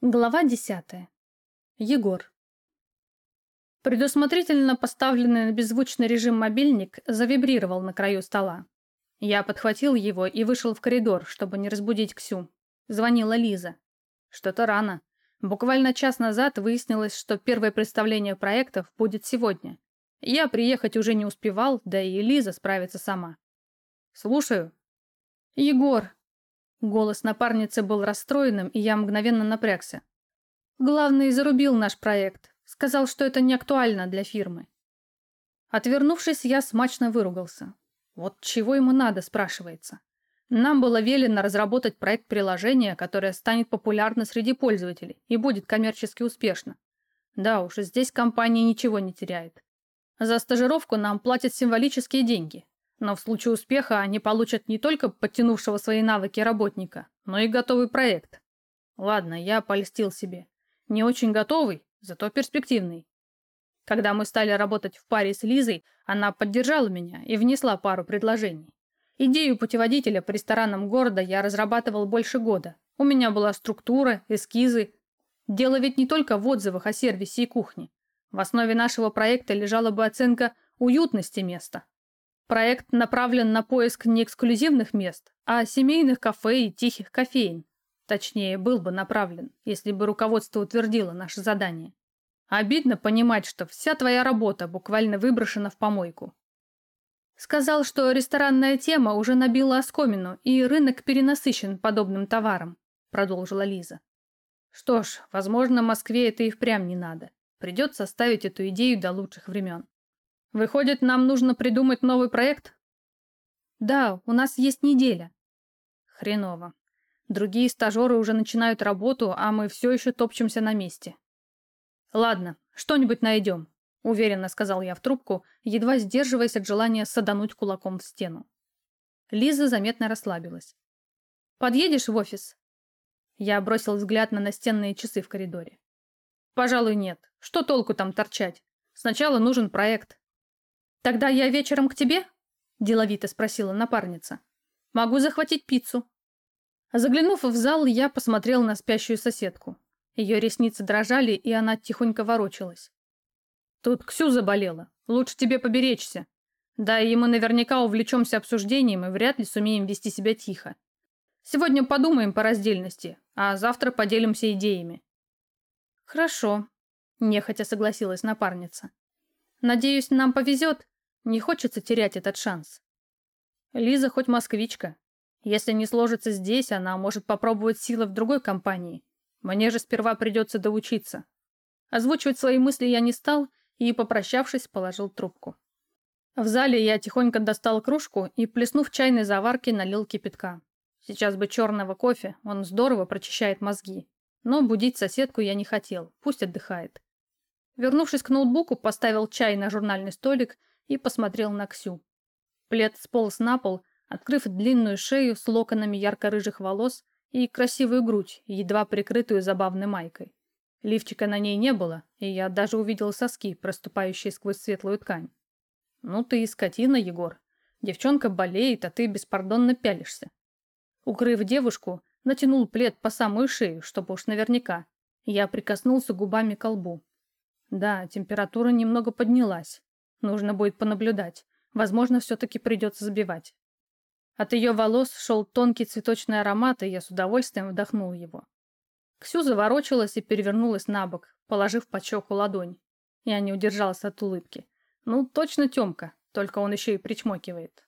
Глава 10. Егор. Предусмотрительно поставленный на беззвучный режим мобильник завибрировал на краю стола. Я подхватил его и вышел в коридор, чтобы не разбудить Ксю. Звонила Лиза. Что-то рано. Буквально час назад выяснилось, что первое представление проектов будет сегодня. Я приехать уже не успевал, да и Лиза справится сама. «Слушаю». «Егор, Голос напарницы был расстроенным, и я мгновенно напрягся. Главный зарубил наш проект. Сказал, что это не актуально для фирмы. Отвернувшись, я смачно выругался. Вот чего ему надо, спрашивается. Нам было велено разработать проект приложения, которое станет популярно среди пользователей и будет коммерчески успешно. Да уж, здесь компания ничего не теряет. За стажировку нам платят символические деньги, но в случае успеха они получат не только подтянувшего свои навыки работника, но и готовый проект. Ладно, я польстил себе. Не очень готовый, зато перспективный. Когда мы стали работать в паре с Лизой, она поддержала меня и внесла пару предложений. Идею путеводителя по ресторанам города я разрабатывал больше года. У меня была структура, эскизы. Дело ведь не только в отзывах о сервисе и кухне. В основе нашего проекта лежала бы оценка уютности места, Проект направлен на поиск не эксклюзивных мест, а семейных кафе и тихих кофеин. Точнее, был бы направлен, если бы руководство утвердило наше задание. Обидно понимать, что вся твоя работа буквально выброшена в помойку. Сказал, что ресторанная тема уже набила оскомину, и рынок перенасыщен подобным товаром, продолжила Лиза. Что ж, возможно, Москве это и впрямь не надо. Придется оставить эту идею до лучших времен. Выходит, нам нужно придумать новый проект? Да, у нас есть неделя. Хреново. Другие стажеры уже начинают работу, а мы все еще топчемся на месте. Ладно, что-нибудь найдем, уверенно сказал я в трубку, едва сдерживаясь от желания садануть кулаком в стену. Лиза заметно расслабилась. «Подъедешь в офис?» Я бросил взгляд на настенные часы в коридоре. «Пожалуй, нет. Что толку там торчать? Сначала нужен проект. «Тогда я вечером к тебе?» – деловито спросила напарница. «Могу захватить пиццу». Заглянув в зал, я посмотрел на спящую соседку. Ее ресницы дрожали, и она тихонько ворочалась. «Тут Ксю заболела. Лучше тебе поберечься. Да, и мы наверняка увлечемся обсуждением и вряд ли сумеем вести себя тихо. Сегодня подумаем по раздельности, а завтра поделимся идеями». «Хорошо», – нехотя согласилась напарница. «Надеюсь, нам повезет, не хочется терять этот шанс. Лиза хоть москвичка. Если не сложится здесь, она может попробовать силы в другой компании. Мне же сперва придется доучиться. Озвучивать свои мысли я не стал и, попрощавшись, положил трубку. В зале я тихонько достал кружку и, плеснув чайной заварки, налил кипятка. Сейчас бы черного кофе, он здорово прочищает мозги. Но будить соседку я не хотел, пусть отдыхает. Вернувшись к ноутбуку, поставил чай на журнальный столик и посмотрел на Ксю. Плед сполз на пол, открыв длинную шею с локонами ярко-рыжих волос и красивую грудь, едва прикрытую забавной майкой. Лифчика на ней не было, и я даже увидел соски, проступающие сквозь светлую ткань. «Ну ты и скотина, Егор. Девчонка болеет, а ты беспардонно пялишься». Укрыв девушку, натянул плед по самую шею, чтобы уж наверняка. Я прикоснулся губами к лбу. Да, температура немного поднялась. Нужно будет понаблюдать. Возможно, все-таки придется забивать. От ее волос шел тонкий цветочный аромат, и я с удовольствием вдохнул его. Ксю заворочилась и перевернулась на бок, положив под щеку ладонь. Я не удержался от улыбки. Ну, точно Темка, только он еще и причмокивает.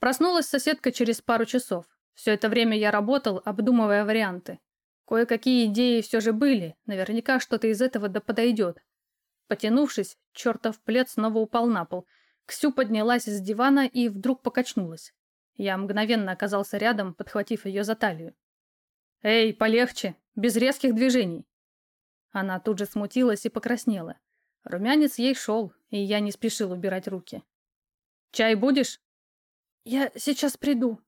Проснулась соседка через пару часов. Все это время я работал, обдумывая варианты. Кое-какие идеи все же были, наверняка что-то из этого да подойдет, Потянувшись, чертов плед снова упал на пол. Ксю поднялась с дивана и вдруг покачнулась. Я мгновенно оказался рядом, подхватив ее за талию. «Эй, полегче, без резких движений!» Она тут же смутилась и покраснела. Румянец ей шел, и я не спешил убирать руки. «Чай будешь?» «Я сейчас приду».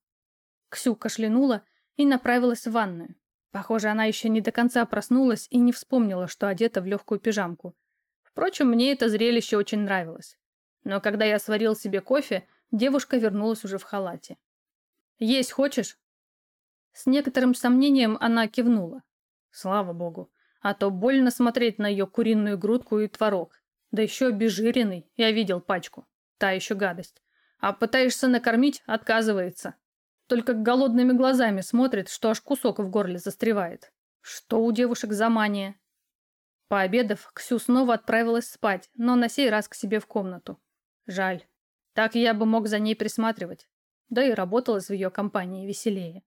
Ксю кашлянула и направилась в ванную. Похоже, она еще не до конца проснулась и не вспомнила, что одета в легкую пижамку. Впрочем, мне это зрелище очень нравилось. Но когда я сварил себе кофе, девушка вернулась уже в халате. «Есть хочешь?» С некоторым сомнением она кивнула. Слава богу. А то больно смотреть на ее куриную грудку и творог. Да еще обезжиренный, я видел пачку. Та еще гадость. А пытаешься накормить, отказывается. Только голодными глазами смотрит, что аж кусок в горле застревает. Что у девушек за мания? Пообедав, Ксю снова отправилась спать, но на сей раз к себе в комнату. Жаль. Так я бы мог за ней присматривать. Да и работалось в ее компании веселее.